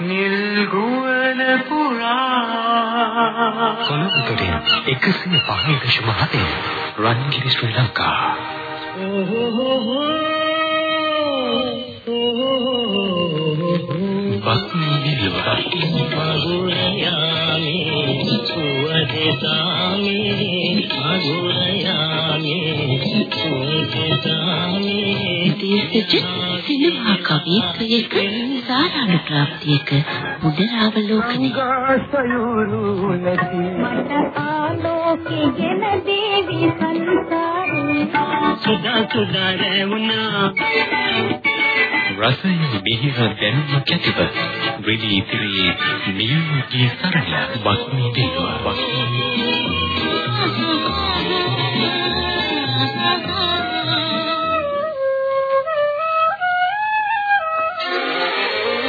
නිල්ගුවන පුරා කොළඹ 105.7 රන්ගිරි ශ්‍රී ලංකා. බක්මී නිලව මගුරයාමේ සුවදතාමේ මගුරයාමේ සුවදතාමේ දේශජ සිනමා කවිත්වයක සාරානුප්‍රාප්තියක මුදලාවලෝකනය ගාසයුරු නැති. මට ආලෝකේ ගෙන දේවි සංසාරේ. සුදා සුදා රැවුනා රසය මිහිර දැනුම කැතිව විදී ඉතිරි නියුගේ සරල බක්මී දේව.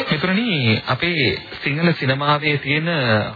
මිතුරනි අපේ සිංහල සිනමාවේ තියෙන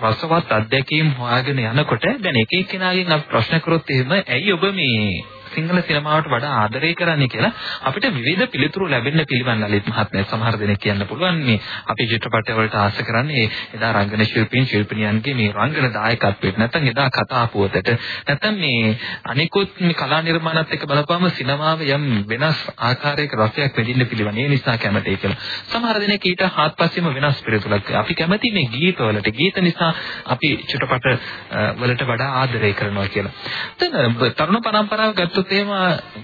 රසවත් අත්දැකීම් හොයාගෙන යනකොට දැන් එක එක්කෙනාගෙන් අපි ප්‍රශ්න කරොත් එහෙම ඇයි ඔබ මේ සිංහල සිනමාවට වඩා ආදරය කරන්නේ කියලා අපිට විවිධ පිළිතුරු ලැබෙන්න පිළිවන් ලලිත් මහත්මයා සමහර දෙනෙක් කියන්න පුළුවන්. මේ අපි චිත්‍රපටවලට ආස කරන්නේ එදා රංගන ශිල්පීන් ශිල්පිනියන්ගේ මේ රංගන දායකත්වයට නැත්නම් එදා කතා පුවතට. නැත්නම් මේ අනිකුත් මේ කලා නිර්මාණත් එක්ක බලපුවම සිනමාව යම් වෙනස් ආකාරයක රසයක් වෙදින්න පිළිවන්. ඒ නිසා කැමතියි කියලා. සමහර දෙනෙක් ඊට හාත්පසින්ම වෙනස් පිළිතුරක් අපි කැමති මේ ගීතවලට ගීත නිසා අපි චිත්‍රපට වලට වඩා ආදරය කරනවා කියලා. දැන් තරුණ පරම්පරාව ගත්තොත් ගත්තොත් එහෙම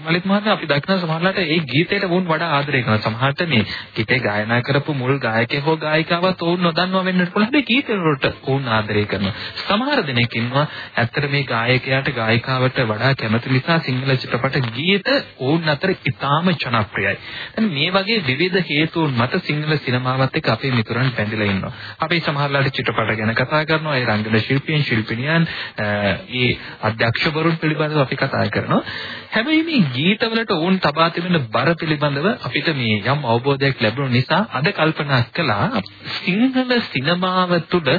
මලිත් මහත්මයා අපි දක්න සමහරලාට ඒ ගීතයට වුන් වඩා ආදරය කරනවා. සමහරට මේ ගීතේ ගායනා කරපු මුල් ගායකයෙක් හෝ ගායිකාවක් වුන් නොදන්නවා වෙන්නත් පුළුවන්. හැබැයි ගීත වලට වුන් ආදරය කරනවා. සමහර දෙනෙක් ඉන්නවා ඇත්තට මේ ගායකයාට ගායිකාවට වඩා කැමති නිසා සිංහල චිත්‍රපට ගීත වුන් අතර ඉතාම ජනප්‍රියයි. දැන් මේ වගේ විවිධ හේතුන් මත සිංහල සිනමාවත් එක්ක අපේ මිතුරන් බැඳිලා ඉන්නවා. අපි සමහරලාට චිත්‍රපට ගැන කතා කරනවා. ඒ රංගන ශිල්පීන් ශිල්පිනියන් ඒ අධ්‍යක්ෂවරුන් පිළිබඳව අපි කතා කරනවා. හැබැයි මේ ගීතවලට ඕන් තබා තිබෙන බර පිළිබඳව අපිට මේ යම් අවබෝධයක් ලැබුණ නිසා අද කල්පනා කළා සිංහල සිනමාව තුළ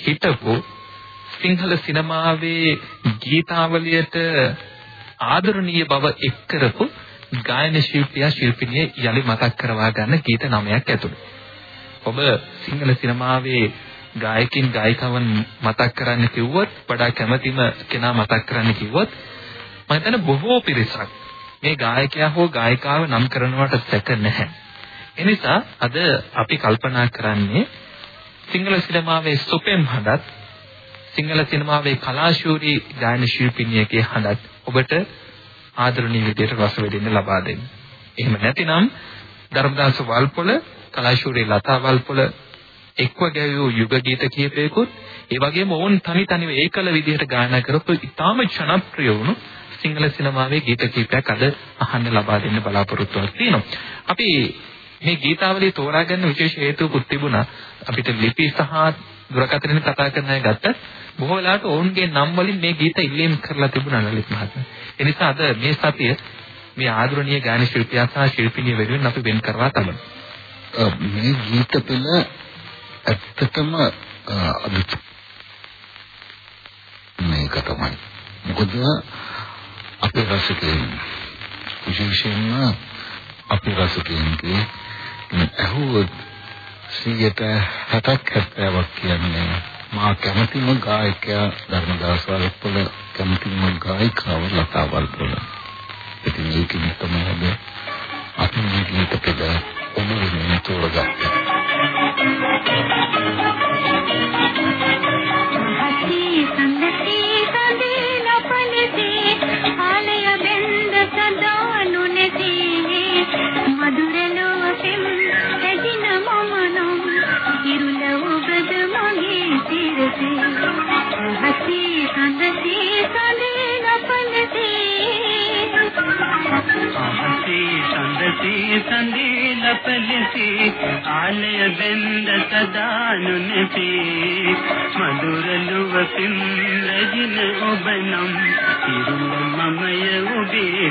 හිටපු සිංහල සිනමාවේ ගීතාවලියට ආදරණීය බව එක් කරපු ගායන ශිල්පියා ශිල්පිනිය යලි මතක් කරවා ගන්න ගීත නමයක් ඇතුළු. ඔබ සිංහල සිනමාවේ ගායකින් ගායිකවන් මතක් කරන්න කිව්වොත් වඩා කැමැතිම කෙනා මතක් කරන්න කිව්වොත් මම හිතන්නේ බොහෝ පිරිසක් මේ ගායකයා හෝ ගායිකාව නම් කරනවට සැක නැහැ. එනිසා අද අපි කල්පනා කරන්නේ සිංහල සිනමාවේ සුපෙම් හඬත් සිංහල සිනමාවේ කලාශූරී ගායන ශිල්පිනියගේ හඬත් ඔබට ආදරණීය විදියට රස විඳින්න ලබා දෙන්න. එහෙම නැතිනම් ධර්මදාස වල්පොල කලාශූරී ලතා වල්පොල එක්ව ගැයූ යුග ගීත කීපයකුත් ඒ වගේම ඕන් තනි තනිව ඒකල විදිහට ගායනා කරපු ඉතාම ජනප්‍රිය වුණු සිංහල සිනමාවේ ගීත කීපයක් අද අහන්න ලබා දෙන්න බලාපොරොත්තුවක් තියෙනවා. අපි මේ ගීතාවලිය තෝරාගන්න විශේෂ හේතුකුත් තිබුණා. අපිට ලිපි සහ දුරකථනයෙන් කතා කරන අය ගත්තත් බොහෝ වෙලාවට ඔවුන්ගේ නම් වලින් මේ ගීත ඉල්ලීම් කරලා තිබුණා ලලිත් මහත්මයා. ඒ නිසා අද මේ සතිය මේ ආදරණීය ගායන ශිල්පියා සහ ශිල්පිනිය වෙනුවෙන් අපි වෙන් කරවා තමයි. මේ ගීත පෙළ ඇත්තටම අදිට මේක තමයි. මොකද අපේ රසිකයන් විශේෂයෙන්ම අපේ රසිකයන්ගේ ඇහුවොත් 160ක් 70ක් කියන්නේ මා කැමතිම ගායකයා ධර්මදාස වල්පොල කැමතිම ගායිකාව ලතා වල්පොල. ඉතින් ඒකෙන් තමයි අද අපි මේ ගීත පෙළ ඔබ වෙනුවෙන් තෝරගත්තේ. සඳේ ලපලසේ ආලය බෙන්ද සදානුනසේ මధుර ලුවකින් රජින ඔබ නම් ඉරුම මමය ඔබේ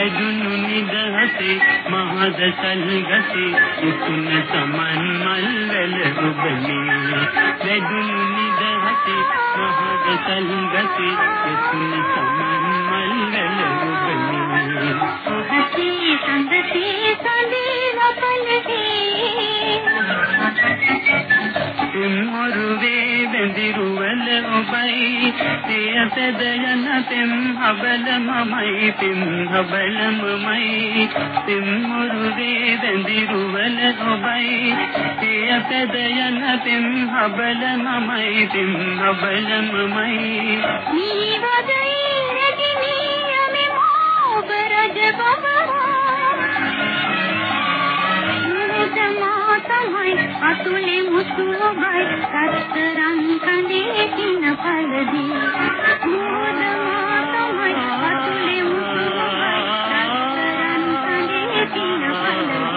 ගලා යන ගඟ ඔබ නම් ඒ ගඟුලේ නිල් දියරලි මොම් නිල් දියරලි මොම් පහළ ගලා යන ගඟ ඔබ නම් ඒ ගඟුලේ මල් මිතුරාවන මල ඔබ නම් වැදුණු නිදහසේ මහද සල්ගසේ උතුන සමන් මල් වැල ඔබනේ වැදුණු නිදහසේ මහද සල්ගසේ උතුන සමන් මල් වැල ඔබනේ හසී තුම්මරුවේ බැඳිරුවල ඔබයි. සියසද යන තෙම් හබල මමයි. තිම් හබල මමයි. තුම්මරුවේ බැඳිරුවල ඔබයි. සියසද යන තෙම් හබල මමයි. තිම් හබල මමයි. නිවදයි රැගිනී යමි ඔබ රජ බබා මුදමා තමයි අතුලේ මුසුබයි රත්තරන් කඳේ කින පළදී. මුදමා තමයි අතුලේ මුසුබයි රත්තරන් කඳේ කින පළදී.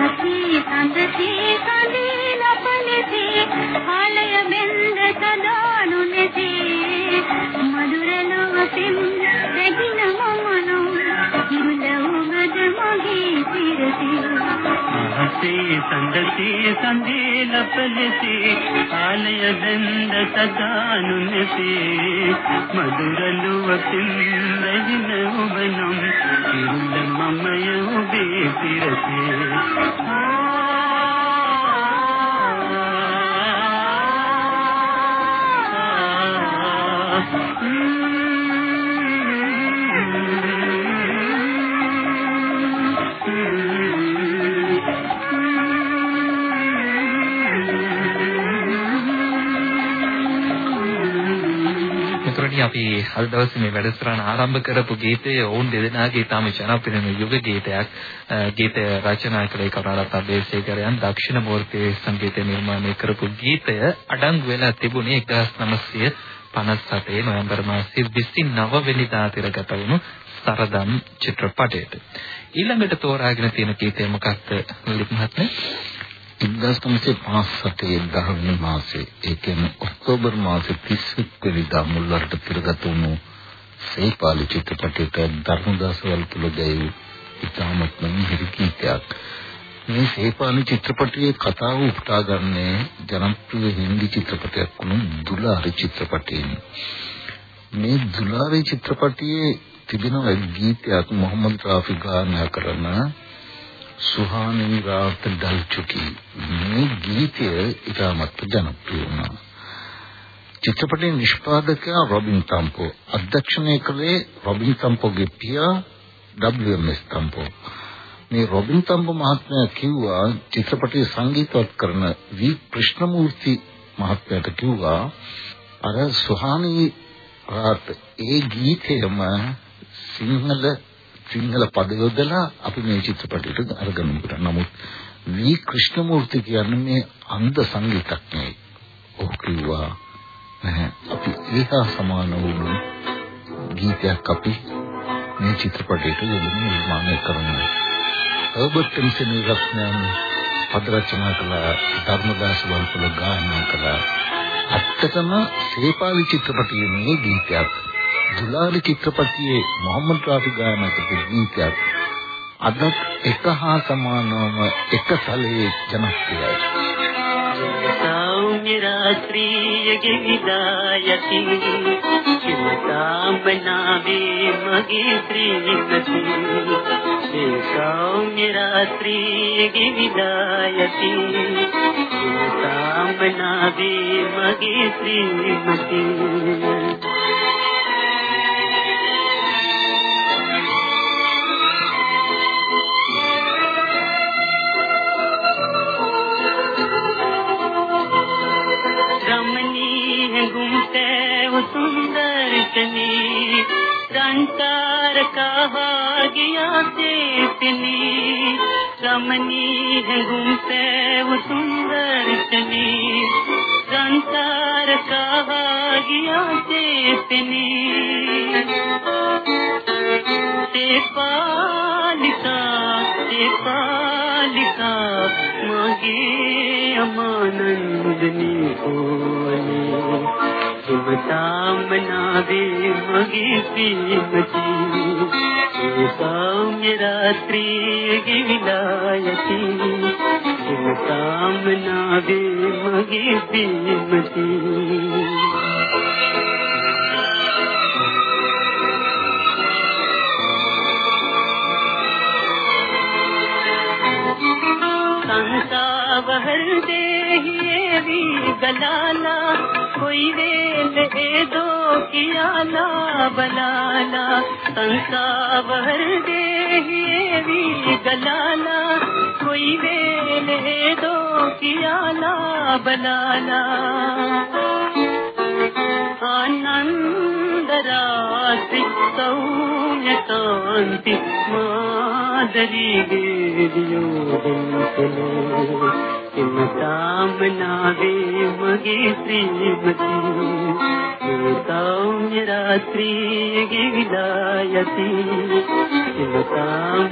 අහසේ සඳසේ කඳේ ලපලෙසේ ආලය බෙන්ද සදානු නැසේ මధుර ලෝකෙම් රැගින මමනෝ ඉරුල ඔබද මගේ සිරසේ හසේ සඳසේ සඳේ ලපලසේ ආලය බෙන්ද සදානුනසේ මధుර ලුවකින් රැඳින ඔබ නම් ඉරුල මමය ඔබේ සිරසේ මෙතනදී අපි අද දවසේ මේ වැඩසටහන ආරම්භ කරපු ගීතය ඔවුන් දෙදෙනාගේ තාම ජනප්‍රිය යුග ගීතයක්. ගීතය රචනා කළේ කරුණාරත්න අබේසේකරයන් දක්ෂිණ මූර්තියේ සංගීතය නිර්මාණය කරපු ගීතය අඩංගු වෙලා තිබුණේ 1957 නොවැම්බර් මාසයේ 29 වෙනිදා තිරගත වුණු සරදම් චිත්‍රපටයට. ඊළඟට තෝරාගෙන තියෙන ගීතය මොකක්ද ලිප් මහත්මයා? 1957 දහවන මාසේ ඒ කියන්නේ ඔක්තෝබර් මාසේ 31 වෙනිදා මුල්වරට පිරගත වුණු සේපාලි චිත්‍රපටයට ධර්මදාස වල්පොල ගැයූ ඉතාමත් මිහිරි ගීතයක්. මේ සේපාලි චිත්‍රපටයේ කතාව උපුටා ගන්නේ ජනප්‍රිය හින්දි චිත්‍රපටයක් වුණු දුලාරි චිත්‍රපටයෙන්. මේ දුලාරි චිත්‍රපටයේ තිබෙන ගීතයක් මොහම්මද් රාෆි ගායනා කරන සුහානි රාත් ඩල් චුකි මේ ගීතය ඉතාමත් ජනප්‍රිය වුණා. චිත්‍රපටයේ නිෂ්පාදකයා රොබින් තම්පෝ අධ්‍යක්ෂණය කළේ රොබින් තම්පෝගේ පියා WMS තම්පෝ. මේ රොබින් තම්පෝ මහත්මයා කිව්වා චිත්‍රපටයේ සංගීතවත් කරන වී කෘෂ්ණමූර්ති මහත්මයාට කිව්වා අර සුහානි රාත් ඒ ගීතයම සිංහල සිංහල පද යොදලා අපි මේ චිත්‍රපටයට අරගෙන ඉන්නවා. නමුත් වී ක්‍රිෂ්ණමූර්ති කියන්නේ මේ අන්ධ සංගීතඥයෙක්. ඔහු කිව්වා නැහැ අපි ඒකා සමාන වුණු ගීතයක් අපි මේ චිත්‍රපටයට යොදමු නිර්මාණය කරනවා. හර්බර්ට් ටෙන්සන් රත්නයන් පද රචනා කළ ධර්මදාස වල්පොල ගායනා කළ අත්තටම සේපාලි චිත්‍රපටයේ මේ ගීතයක් දුලාලි චිත්‍රපටයේ මොහම්මද් රාෆි ගායනා කරපු ගීතයක් අදත් එක හා සමානවම එක තලයේ ජනප්‍රියයි. සෞම්‍ය රාත්‍රියගේ විදායති චින්තාමනාවේ මගේ ශ්‍රීමති ඒ සෞම්‍ය රාත්‍රියගේ විදායති චින්තාමනාවේ මගේ ශ්‍රීමති कितनी संसार का गया चेतनी रमनी है घूमते वो सुंदर चनी। संसार का गया चेतनी पालिका से पालिका, मांगे अमानंदनी बोली ඕනේ සුබතාම නාවේ මගේ ප්‍රීමති ඒ සෞම්‍ය රාත්‍රියේ मेरी गलाना, कोई रेल ए दो कियाना, बनाना हंसा बहर दे मेरी गलाना, कोई रेल ए दो कियाना, बनाना। आनन्दरासि सौम्यकान्ति मादरी देव्यो මනාවේ මගේ ශ්‍රීමති තෝම් රාත්‍රියේ ගිවිදායති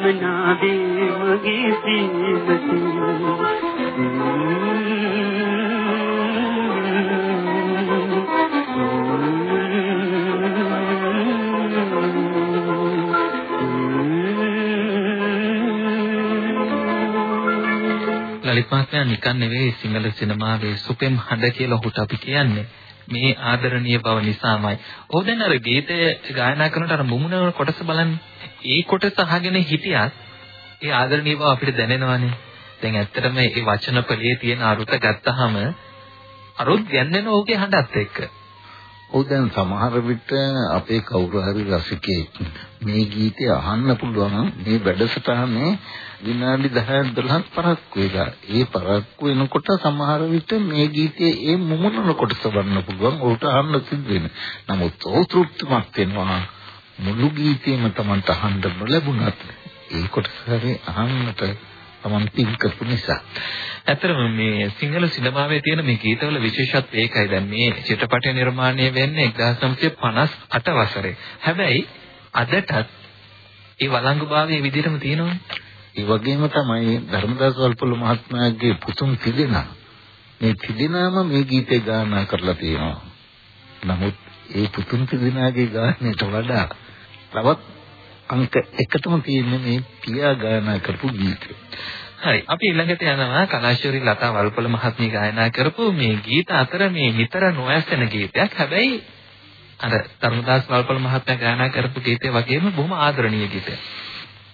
මනාවේ මගේ ශ්‍රීමති ලලිත් මහත්මයා නිකන් නෙවෙයි සිංහල සිනමාවේ සුපෙම් හඬ කියලා ඔහුට අපි කියන්නේ. මේ ආදරණීය බව නිසාමයි. ඔහු දැන් අර ගීතය ගායනා කරනකොට අර මුමුණ කොටස බලන්න. ඒ කොටස අහගෙන හිටියත් ඒ ආදරණීය බව අපිට දැනෙනවානේ. දැන් ඇත්තටම මේ වචන පොලේ තියෙන අරුත ගත්තාම අරුත් ගැන්වෙන ඔහුගේ හඬත් එක්ක. ඔව් දැන් සමහර විට අපේ කවුරු හරි රසිකයෙක් මේ ගීතය අහන්න පුළුවන් මේ වැඩසටහනේ විනාඩි 10 12ක් පරක්කු වෙලා. ඒ පරක්කු වෙනකොට සමහර විට මේ ගීතයේ ඒ මුමුණන කොටස වන්න පුළුවන්. උට අහන්න සිද්ධ වෙන. නමුත් ඔහු තෘප්තිමත් වෙනවා. මුළු ගීතේම Tamanට අහන්න නොලැබුණත් ඒ කොටස හරි අහන්නට Taman පින් කරපු නිසා. ඇත්තටම මේ සිංහල සිනමාවේ තියෙන මේ ගීතවල විශේෂත්වය ඒකයි. දැන් මේ චිත්‍රපටය නිර්මාණය වෙන්නේ 1958 වසරේ. හැබැයි අදටත් ඒ වළංගුභාවයේ විදිහටම තියෙනවනේ. ඒ වගේම තමයි ධර්මදාස වල්පොල මහත්මයාගේ පුතුන් තිදෙනා මේ තිදෙනාම මේ ගීතේ ගායනා කරලා තියෙනවා. නමුත් ඒ පුතුන් තිදෙනාගේ ගායනයට වඩා තවත් අංක එකටම තියෙන්නේ මේ පියා ගායනා කරපු ගීතය. හරි අපි ඊළඟට යනවා කලාශූරි ලතා වල්පොල මහත්මිය ගායනා කරපු මේ ගීත අතර මේ නිතර නොඇසෙන ගීතයක්. හැබැයි අර තරුණදාස් වල්පොල මහත්මයා ගායනා කරපු ගීතය වගේම බොහොම ආදරණීය ගීතයක්.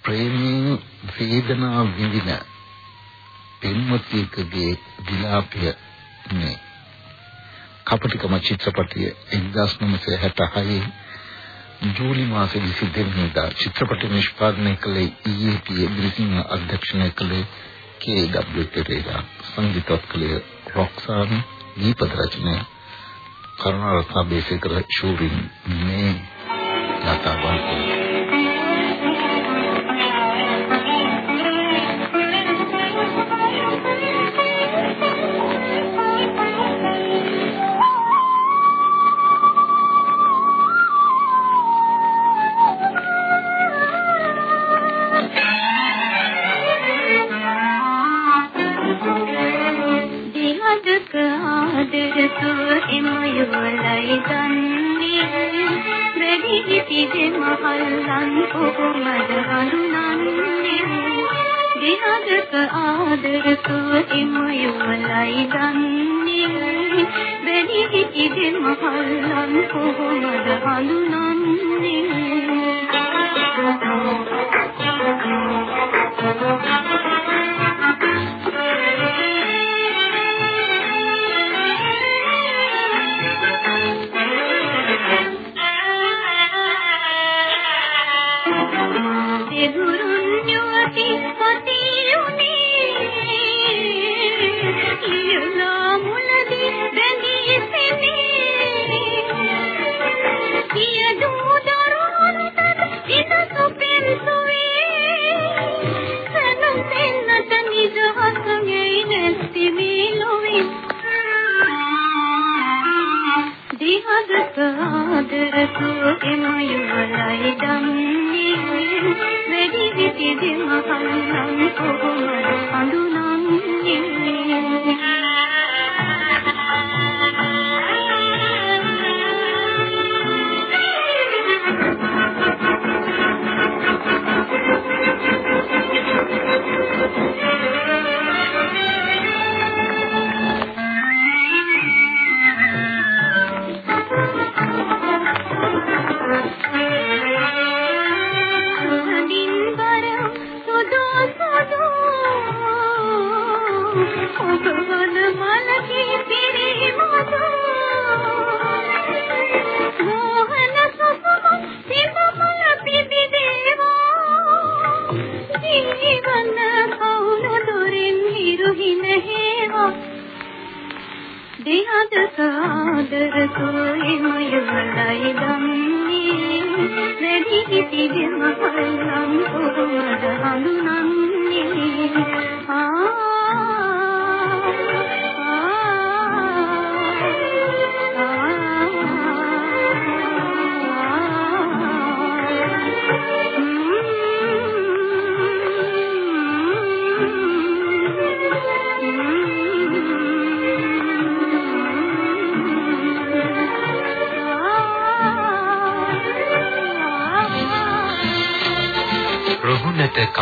ප්‍රේමී වේදනා විඳින පෙම්වතියකගේ විලාපය මේ කපටිකම චිත්‍රපටය 1966 ජූලි මාසයේ 22 වෙනිදා චිත්‍රපට නිෂ්පාදනය කළේ EAP බ්‍රිසිංහ අධ්‍යක්ෂණය කළේ KW පෙරේරා සංගීතවත් කළේ රොක්සාන් දීපද රචනය කරුණාරත්න බේසේකර ශූරින් මේ ලතා වැඩි හිටිද මහල්ලන් කොහොමද හඳුනන්නේ දිහදක ආදර සුව එම යුවලයි දන්නේ. වැඩි හිටිද මහල්ලන් කොහොමද හඳුනන්නේ වැඩි විටි දෙම කල්ලන් කොහොමද ඔබ Oh,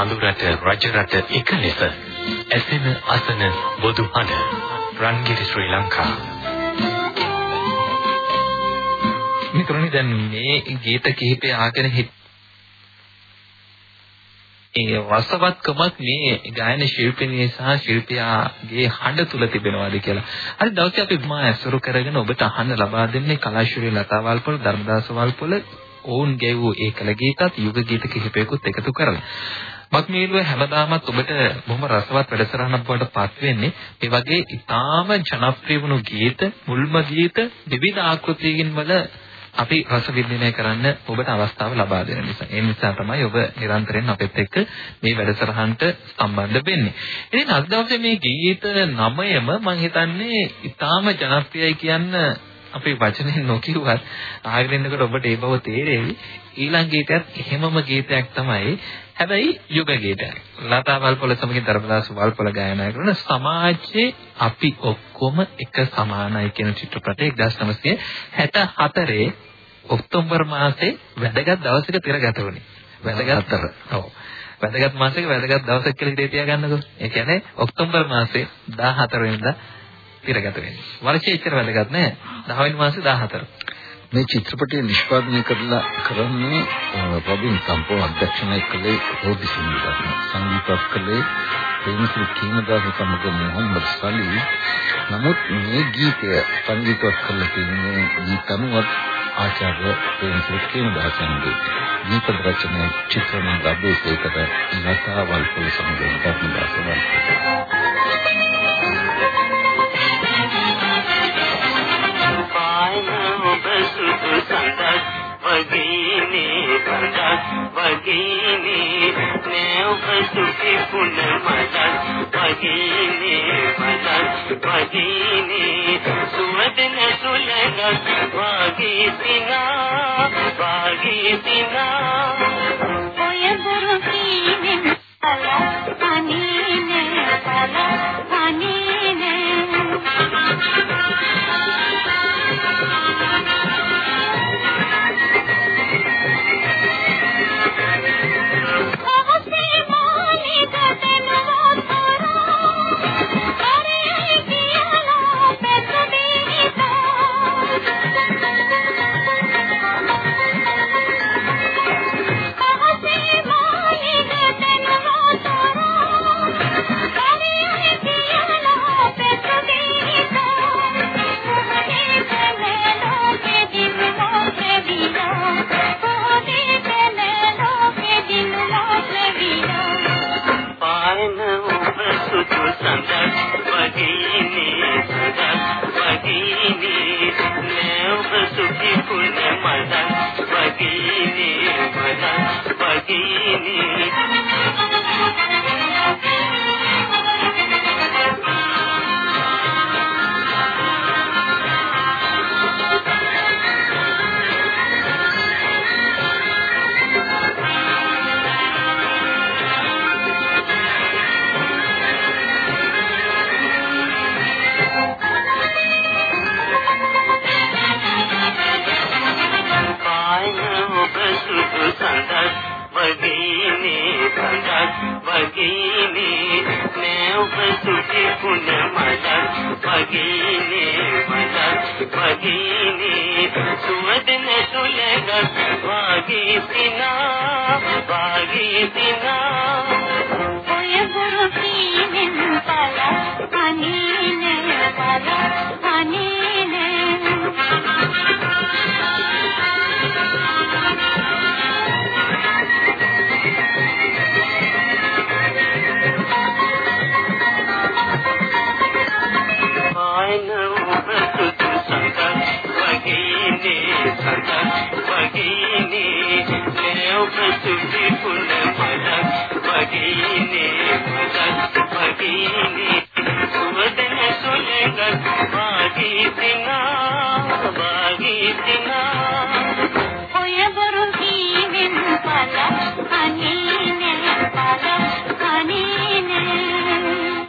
රුහුණට කඳුරට රජරට එක ලෙස ඇසෙන අසන බොදු හඬ රන්ගිරි ශ්‍රී ලංකා මිතුරනි දැන් මේ ගීත කිහිපය ආගෙන හිට ඒ රසවත්කමක් මේ ගායන ශිල්පිනිය සහ ශිල්පියාගේ හඬ තුල තිබෙනවාද කියලා. හරි දවසේ අපි මා ඇසුරු කරගෙන ඔබට අහන්න ලබා දෙන්නේ කලාශූරී ලතා වල්පොල ධර්මදාස වල්පොල ඔවුන් ගැයූ ඒකල ගීතත් යුග ගීත කිහිපයකුත් එකතු කරලා. මක්මීලුව හැමදාමත් ඔබට බොහොම රසවත් වැඩසටහනක් බවට පත් වෙන්නේ මේ වගේ ඊටාම ජනප්‍රිය වුණු ගීත, මුල්ම ගීත විවිධ ආකෘතියකින් වල අපි රස විඳිනය කරන්න ඔබට අවස්ථාව ලබා දෙන නිසා. ඒ නිසා තමයි ඔබ නිරන්තරයෙන් අපෙත් එක්ක මේ වැඩසටහනට සම්බන්ධ වෙන්නේ. ඉතින් අද දවසේ මේ ගීත නමයම මම හිතන්නේ ඊටාම ජනප්‍රියයි කියන්න අපේ වචනෙන් නොකියුවත් ආගෙන ඉන්නකොට ඔබට ඒ බව තේරෙවි. ඊළඟ ගීතයත් එහෙමම ගීතයක් තමයි. හැබැයි යුග ගීතයක්. ලතා වල්පොල සමගින් ධර්මදාස වල්පොල ගායනා කරන සමාජයේ අපි ඔක්කොම එක සමානයි කියන චිත්‍රපටය 1964 ඔක්තෝබර් මාසයේ වැදගත් දවසක තිරගත වුණේ. වැදගත් ඔව්. වැදගත් මාසයක වැදගත් දවසක් කියලා හිතේ තියාගන්නකෝ. ඒ කියන්නේ ඔක්තෝබර් මාසයේ 14 වෙනිදා තිරගත වෙන්නේ. වර්ෂයේ ඉතර වැදගත් නෑ. 10 වෙනි මාසේ 14. මේ චිත්‍රපටය නිෂ්පාදනය කරලා කරන්නේ රොබින් කම්පෝ අධ්‍යක්ෂණය කළේ රෝදි සිංහරත්න සංගීතවත් කළේ ප්‍රේමසිරි කීමදාස සමග මොහම්මද් සලී. නමුත් මේ ගීතය සංගීතවත් කළ තියෙන්නේ ගීතනුවත් ආචාර්ය ප්‍රේමසිරි කීමදාසන්ගේ ගීත රචනය චිත්‍රණ ලැබෙසේකට ලතා වල්පොල සමග වගේනේ නේ ඔබ සුඛි පුන මතක් වගේනේ මතක් වගේනේ සුවදන සුලගත් වාගේ සිනා වාගේ සිනා ඔය බුරු කීනෙන් අල අනීනේ අල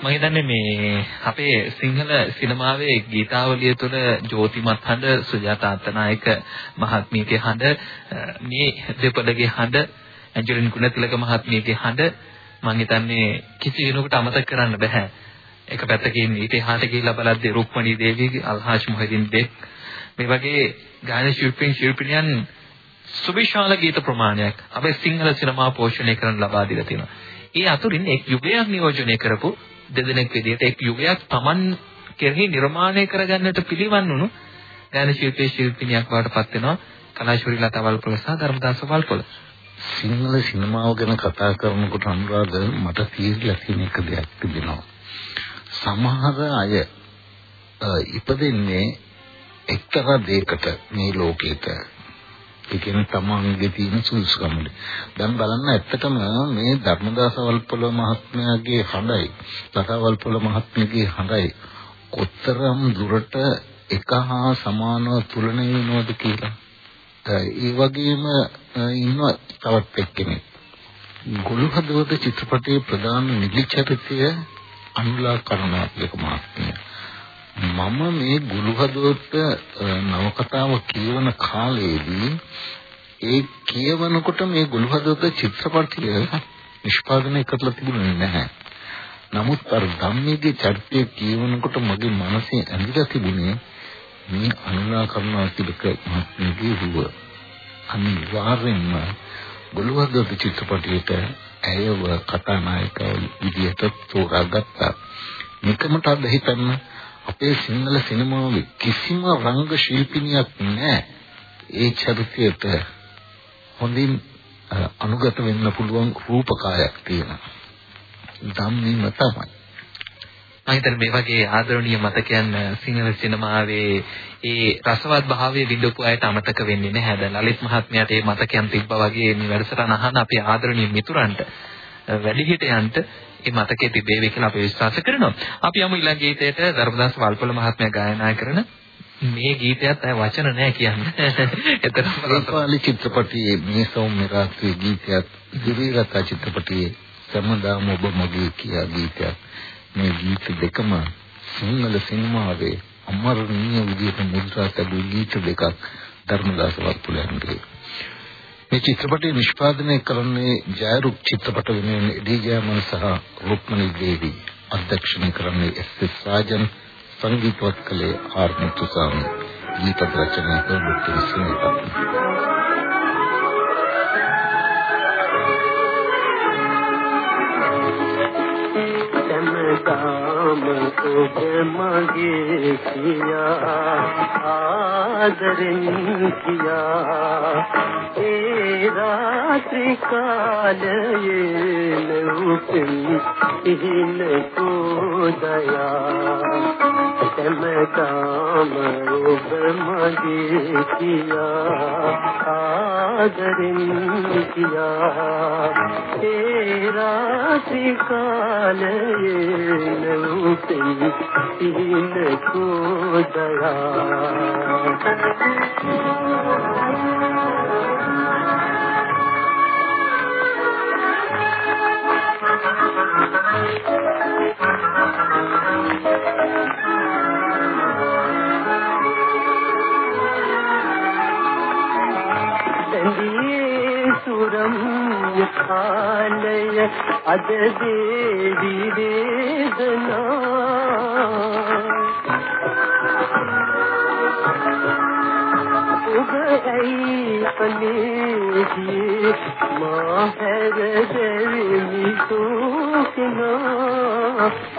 මම හිතන්නේ මේ අපේ සිංහල සිනමාවේ ගීතාවලිය තුළ ජෝතිමත් හඬ සුජාතා අත්තනායක මහත්මියගේ හඬ මේ දෙපළගේ හඬ ඇන්ජලින් ගුණතිලක මහත්මියගේ හඬ මම හිතන්නේ කිසි කෙනෙකුට අමතක කරන්න බෑ. එක පැත්තකින් ඊට එහාට ගිහිල්ලා බලද්දී රුක්මනී දේවියගේ අල්හාජ් මොහිදින් බෙක් මේ වගේ ගායන ශිල්පීන් ශිල්පිනියන් සුවිශාල ගීත ප්‍රමාණයක් අපේ සිංහල සිනමා පෝෂණය කරන්න ලබා දීලා තියෙනවා. ඒ අතුරින් එක් යුගයක් නියෝජනය කරපු දෙදෙනෙක් විදිහට එක් යුගයක් Taman කෙරෙහි නිර්මාණය කරගන්නට පිළිවන් වුණු ගායන ශිල්පී ශිල්පිනියක් වඩපත් වෙනවා කලාශූරී ලතා වල්පොල සහ ධර්මදාස වල්පොල. සිංහල සිනමාව ගැන කතා කරනකොට අනුරාධ මට තීරලා තියෙන එක දෙයක් තිබෙනවා. සමහර අය ඉපදෙන්නේ එක්තරා දෙයකට මේ ලෝකෙට ඒ කියන්නේ තමන්ගේ තියෙන සුදුසුකම්. දැන් බලන්න ඇත්තටම මේ ධර්මදාස වල්පොල මහත්මයාගේ හඬයි ලතා වල්පොල මහත්මියගේ හඬයි කොතරම් දුරට එක හා සමානව තුලනය වෙනවද කියලා. ඒ වගේම ඉන්න තවත් එක්කෙනෙක්. ගොළු හදවත චිත්‍රපටයේ ප්‍රධාන නිලි චරිතය අනුලා කරුණාතිලක මහත්මිය. මම මේ ගොළු හදවත නවකතාව කියවන කාලයේදී ඒ කියවනකොට මේ ගොළු හදවත චිත්‍රපටය නිෂ්පාදනය කරලා තිබුණේ නැහැ. නමුත් අර ධම්මයේ චරිතය කියවනකොට මගේ මනසේ ඇඳිලා තිබුණේ මේ අනුලා කරුණාතිලක මහත්මියගේ රුව. අනිවාර්යෙන්ම ගොළු හදවත චිත්‍රපටයට ඇයව කතානායකව විදියට තෝරාගත්තා. නිකමට අද හිතන්න අපේ සිංහල සිනමාවේ කිසිම රංග ශිල්පිනියක් නැහැ. ඒ චරිතයට හොඳින් අනුගත වෙන්න පුළුවන් රූපකායක් තියෙනවා. ධම්මිම තමයි. මම හිතන්නේ මේ වගේ ආදරණීය මතකයන් සිංහල සිනමාවේ ඒ රසවත් භාවයේ විඳපු අයට අමතක වෙන්නේ නැහැ. දැන් ලලිත් මහත්මයාට මේ මතකයන් තිබ්බා වගේ මේ වැඩසටහන අහන අපේ ආදරණීය මිතුරන්ට වැඩිහිටියන්ට මේ මතකයේ තිබේවි කියලා අපි විශ්වාස කරනවා. අපි යමු ඊළඟ ගීතයට ධර්මදාස වල්පොල මහත්මයා ගායනා කරන මේ ගීතයත් අය වචන නැහැ කියන්නේ. එතරම් රසාලි චිත්‍රපටයේ මේ සෞම්‍ය රාත්‍රී ගීතයත් දිවිරතා චිත්‍රපටයේ සමදාම ඔබ මගේ කියා ගීතයක්. මේ ගීත දෙකම සිංහල සිනමාවේ අමරණීය විදිහට මුද්‍රා ලැබූ ගීත දෙකක් ධර්මදාස වත්තුලන්ගේ මේ චිත්‍රපටය නිෂ්පාදනය කරන්නේ ජයරුක් චිත්‍රපට වෙනුවෙන් ඩී ජයමන් සහ රුක්මනී දේවී. අධ්‍යක්ෂණය කරන්නේ එස් එස් රාජන් සංගීතවත් කළේ ආර්. මුතුසාමි. ගීත රචනය කළ මුත්තු විශ්වනාථ काम ඔබ මගේ කියා ආදරෙන් කියා ඒ රාත්‍රී කාලයේ ලුපින් ඉහින කෝදයා සමකාම ඔබ මගේ කියා ආදරෙන් කියා ඒ රාත්‍රී කාලයේ ලුපින් ඉහින කෝදයා බැඳියේ සුරම් කාලය අද දේවි වේදනා ඔබ ඇයි අනේදී මා හැර දෙවි සෝකනා නැතමාස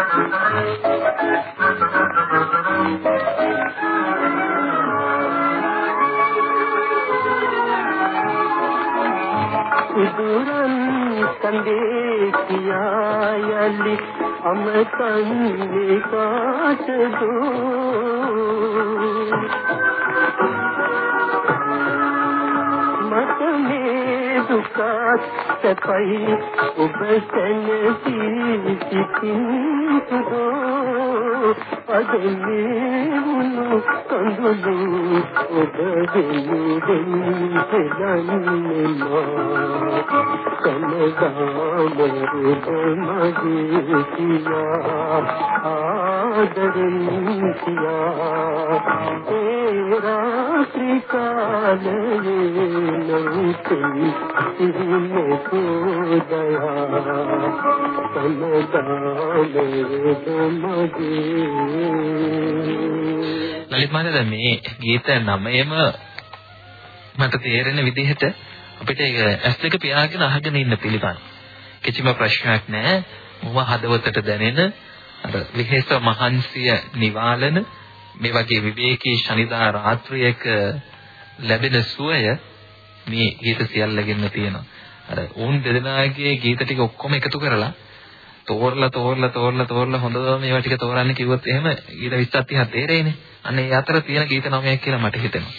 ගෝදලා සිදුරන් කඳේ කියා යලි අමතන්නේ කාටද මට මේ දුකත් සැපයි ඔබ සැනසී සිටින් සුදෝ අදන්නේ වුණු කඳුළු ඔබ දෙනුදෙන් හෙලන්නේ මා කනගාම ඔබ මගේ කියා ආදරෙන් කියා ඒ රාත්‍රී කාලයේ නරුතේ ඉරිනේ කෝදයා කනගාම ඔබ මගේ ලලිත් මහත්තයා මේ ගීත නමයම මට තේරෙන විදිහට අපිට ඒක ඇස් දෙක පියාගෙන අහගෙන ඉන්න පිළිබඳ කිසිම ප්‍රශ්නයක් නැහැ. මොව හදවතට දැනෙන අර විහෙස මහන්සිය නිවාලන මේ වගේ විවේකී ශනිදා රාත්‍රියක ලැබෙන සුවය මේ ගීත සියල්ලකින්ම තියෙනවා. අර ඕන් දෙදෙනාගේ ගීත ටික ඔක්කොම එකතු කරලා තෝරලා තෝරලා තෝරලා තෝරලා හොඳම මේවා ටික තෝරන්න කිව්වොත් එහෙම ඊට 20ක් 30ක් තේරෙයිනේ. අන්න ඒ අතර තියෙන ගීත නමයක් කියලා මට හිතෙනවා.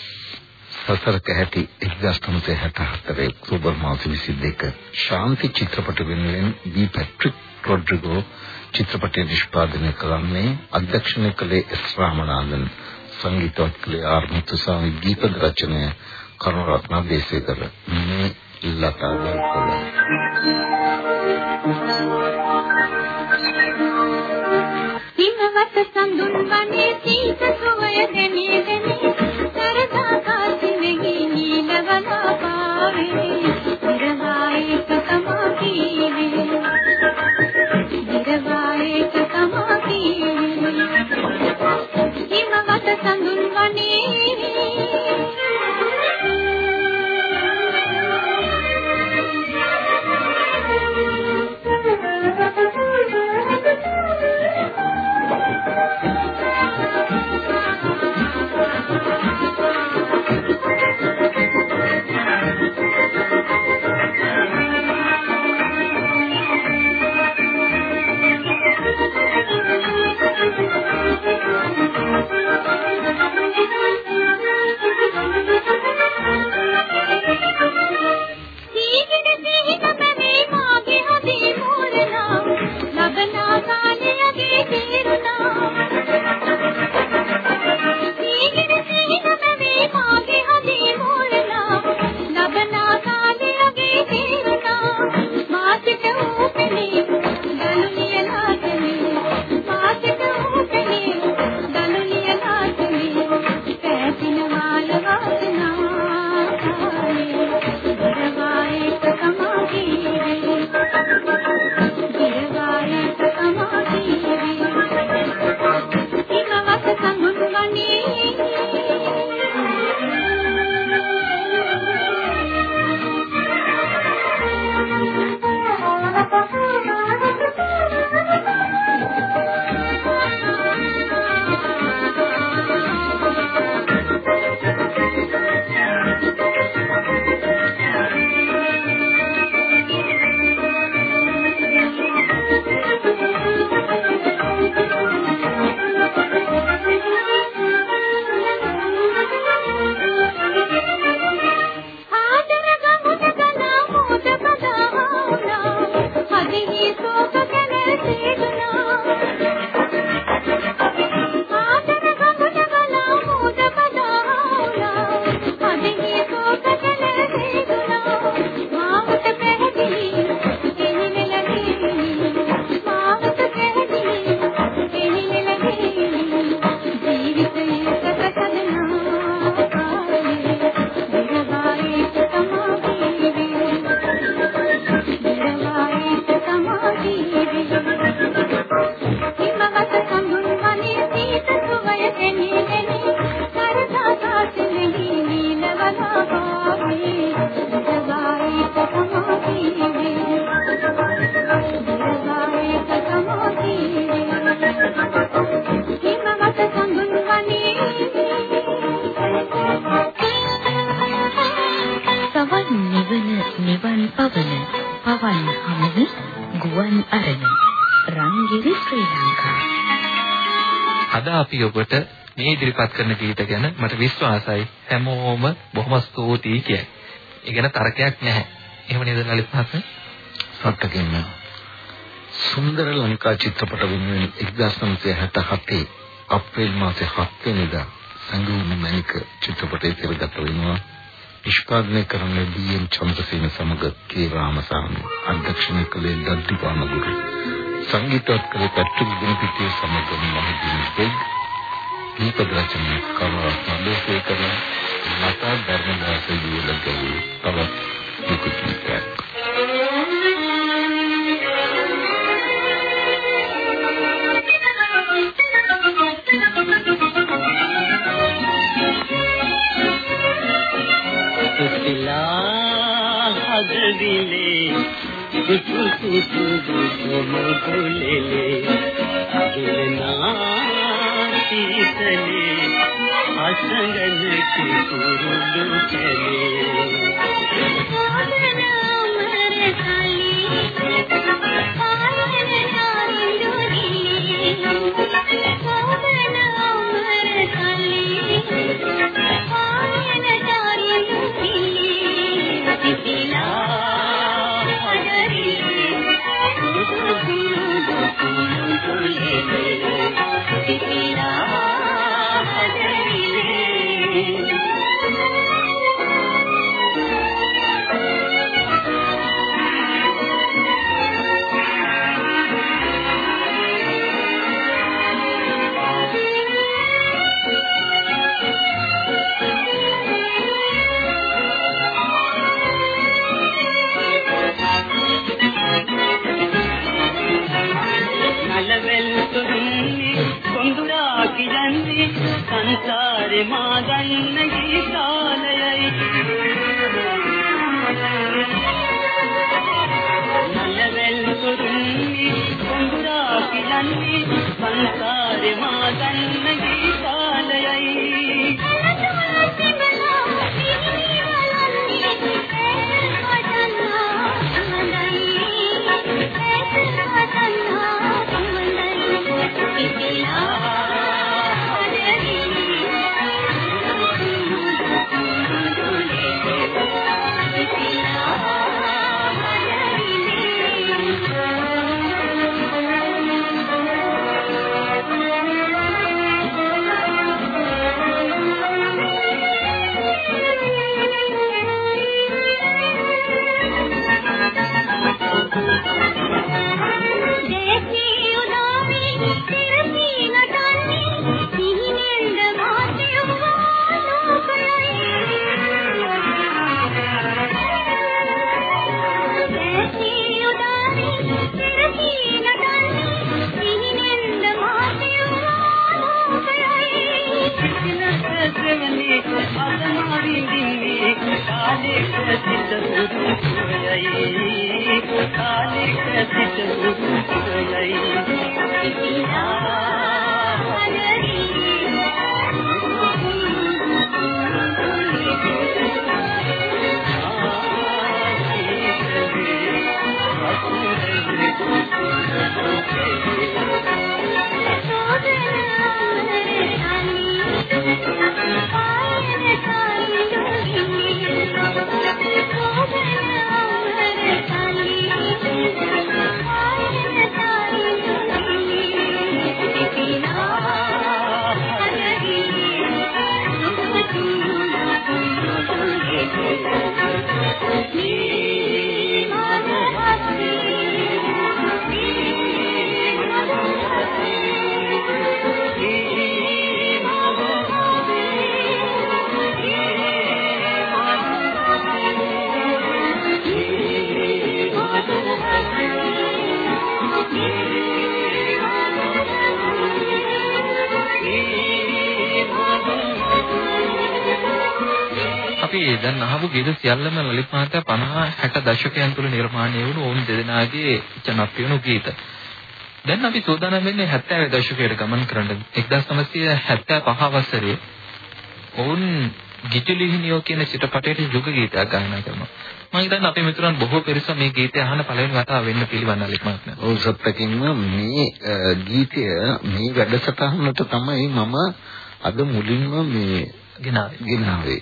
සසරක හැටි 1964 ඔක්තෝබර් මාස 22 ශාන්ති චිත්‍රපට වෙනුවෙන් බී පැට්‍රික් රොඩ්රිගෝ චිත්‍රපටය නිෂ්පාදනය කරන්නේ අධ්‍යක්ෂණය කළේ එස් රාමනාදන් සංගීතවත් කළේ ආර් මුතුසාමි ගීත රචනය කරුණරත්න දේශේකර මේ අපි ඔබට මේ ඉදිරිපත් කරන ගීත ගැන මට විශ්වාසයි හැමෝම බොහොම ස්තුතියි කියයි. ඒ ගැන තර්කයක් නැහැ. එහෙම නේද ලලිත් මහත්මයා? සත්‍යකින්ම සුන්දර ලංකා චිත්‍රපට වෙනුවෙන් 1967 අප්‍රේල් මාසේ 7 වෙනිදා සංගුණ මණික චිත්‍රපටයේ තිරගත වෙනවා. නිෂ්පාදනය කරන ඩී.එම්. චන්ද්‍රසේන සමග කේ රාමසාමි අධ්‍යක්ෂණය කළේ දද්දිපාන ගුරු. සංගීතවත් කළ පැට්‍රික් ගුණපිටිය සමග මහදින බෙග් දීප රචනය කවර සම්දේශේකර ලතා ධර්මදාස යුවලගේ තවත් මුකුත් ගීතයක්. තුතිලා හදවිලේ දුතු දුතු දුතු මොගලේ අගලනා සීතලේ අසංගන කිපුරුදු කලේ නලවැල් ගන්න ගීතාලයයි නලවැල් තුරුන්නේ කොඳුරා කියන්නේ සංසාරේ මා ගන්න සියල්ලම ලලිත් මහත්තයා 50 60 දශකයන් තුල නිර්මාණය වුණු ඔවුන් දෙදෙනාගේ ජනප්‍රිය වුණු ගීත. දැන් අපි සූදානම් වෙන්නේ 70 දශකයට ගමන් කරන්න. 1975 වසරේ ඔවුන් ගිජුලිහිනියෝ කියන චිත්‍රපටයේ යුග ගීතයක් ගායනා කරනවා. මම හිතන්නේ අපේ මිතුරන් බොහෝ පිරිස මේ ගීතය අහන පළවෙනි වතාව වෙන්න පිළිවන් අලික් මහත්මයා. ඔව් සත්‍යකින්ම මේ ගීතය මේ වැඩසටහනට තමයි මම අද මුලින්ම මේ ගෙනාවේ. ගෙනාවේ.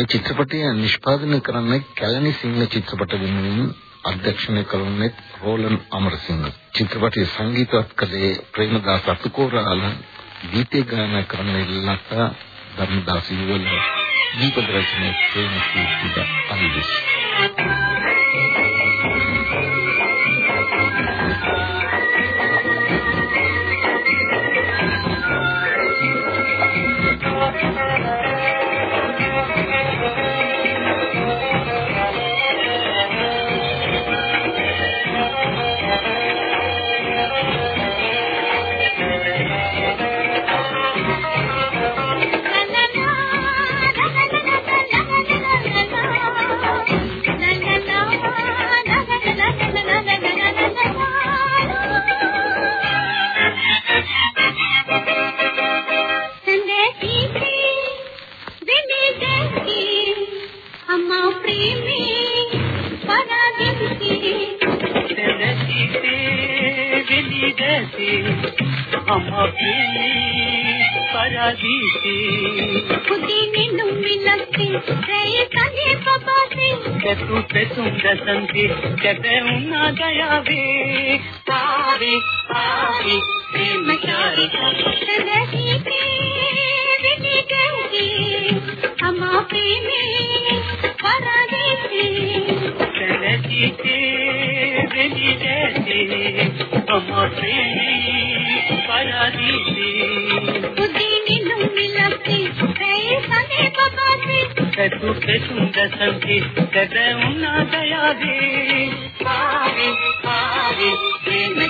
මේ චිත්‍රපටය නිෂ්පාදනය කරන්නේ කැලණි සිංහ චිත්‍රපට වෙනුවෙන් අධ්‍යක්ෂණය කළේ රෝලන් අමරසිංහ. චිත්‍රපටයේ සංගීතවත් කළේ ප්‍රේමදාස අතුකෝරාල, ගීතේ ගායනා කරන්නේ ලතා ධර්මදාස යුවල, දීප රචනයේ ප්‍රේමකීර්තිද අල්විස්. Thank you. ಆದೀತೆ ನುಮ್ಮಿನಂತೆ ಕಸುಪೆ ಸುಂದಸಂತೆ ಕತೆ ಉನ್ನಾದಯವೇ ಪಾರಿ ಪಾರಿ ಪ್ರೇಮ ಚಾರಿ ಅಮ್ಮ ಪ್ರೇಮಿ ಚಲಸೀತೆ ಬೆಲಿ ಜೈತೆ ಅಮ್ಮ ಪ್ರೇಮಿ ಪರಾದೀತೆ सुख सुंद सखी कदम ना दया दे। प्रेम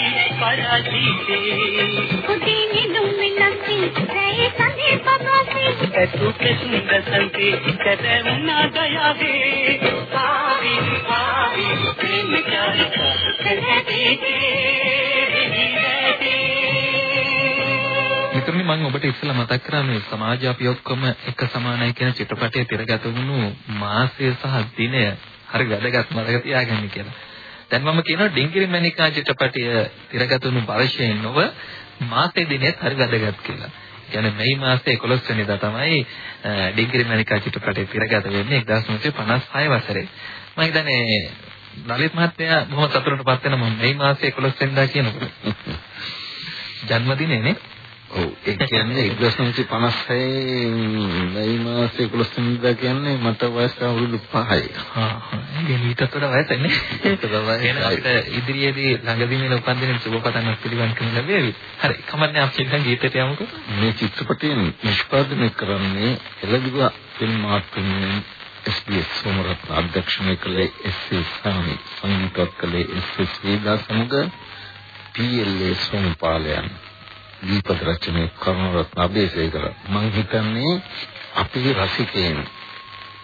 सूखे सुंदर संते करुणा दया वे भावी भावी प्रेम प्यार का මිතුරනි මම ඔබට ඉස්සෙල්ලා මතක් කරා මේ සමාජ අපි ඔක්කොම එක සමානයි කියන චිත්‍රපටයේ පෙරගත වුණු මාසය සහ දිනය හරි වැදගත් මතක තියාගන්න කියලා. දැන් මම කියනවා ඩිංගිරි මණිකා චිත්‍රපටය තිරගත වුණු වර්ෂයෙන් නොව මාසේ දිනෙත් හරි වැදගත් කියලා. කියන්නේ මේ මාසේ 11 වෙනිදා තමයි ඩිංගිරි මණිකා චිත්‍රපටය තිරගත වෙන්නේ 1956 වසරේ. මම හිතන්නේ ලලිත් මහත්තයා බොහොම සතුටටපත් වෙන මම මේ මාසේ 11 වෙනිදා කියනකොට. ජන්මදිනේ නේ? ඔව් ඒ කියන්නේ 1956 මේ මාසේ 11 වෙනිදා කියන්නේ මට වයස අවුරුදු 5යි. හා ඉතින් ඊටත් වඩා වයසයි නේ. ඒක තමයි. එහෙනම් අපිට ඉදිරියේදී ළඟදී මේ උපන්දින සුබ පතන්නක් පිළිවන් කරන්න ලැබෙවි. හරි කමන්නේ අපි දැන් ගීතයට යමුකෝ. මේ චිත්‍රපටය නිෂ්පාදනය කරන්නේ Eladiva film marketing SBS Somaratne අධ්‍යක්ෂණය කළේ එස්.ඒ. සාමි සංගීතවත් කළේ එස්.එස්. වේදා සමග පී.එල්.ඒ. සෝමපාලයන් දීපද රචනයේ කරුණාරත්න අබේසේකර මම හිතන්නේ අපේ රසිකයන්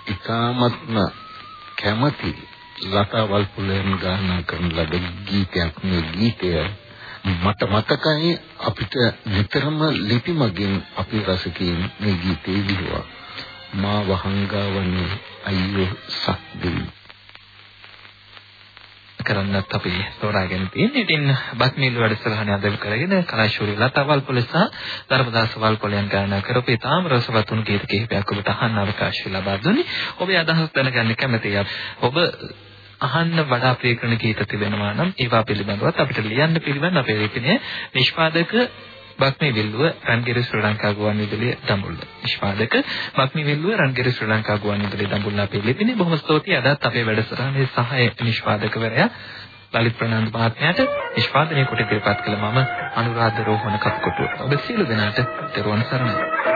ඉතාමත්ම කැමති ලතා වල්පොලෙන් ගායනා කරන ලද ගීතයක්. මේ ගීතය මට මතකයි අපිට නිතරම ලිපි මගින් අපි රසිකයින් මේ ගීතේ විහිුවා. මා වහංගාවනේ අයියෝ සක්දිවි. කරන්නත් අපි තෝරාගෙන තියෙන්නේ. ඉතින් බක්මීල් වැඩසටහන අද කරගෙන කලාශූරී ලතාවල් පොලස ධර්මදාස වල් පොලයන් ගායනා කරපු ඊටාම රසවත්ුණු ගීත කිහිපයක් ඔබට අහන්න අවකාශය ලබා දුන්නේ. ඔබේ අදහස් දැනගන්න කැමතියි. ඔබ අහන්න වඩා ප්‍රිය කරන ගීත තිබෙනවා නම් ඒවා පිළිබඳවත් අපිට ලියන්න පිළිවන් අපේ ලිපිනේ නිෂ්පාදක බක්මී විල්ලුව රන්ගිරි ශ්‍රී ලංකා ගුවන්විදුලිය දඹුල්ල. නිෂ්පාදක බක්මී විල්ලුව රන්ගිරි ශ්‍රී ලංකා ගුවන්විදුලිය දඹුල්ල අපේ ලිපිනේ බොහොම ස්තුතියි අදත් අපේ වැඩසටහනේ සහාය නිෂ්පාදකවරයා ලලිත් ප්‍රනාන්දු මහත්මයාට නිෂ්පාදනය කොට ඉදිරිපත් කළ මම අනුරාධ රෝහණ කප්කොටුව. ඔබ සියලු දෙනාට දරුවන් සරණයි.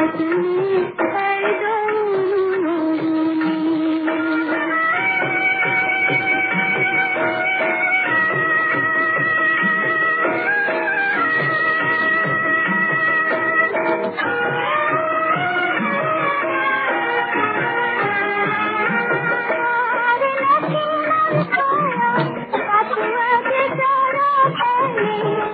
I do.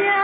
Yeah.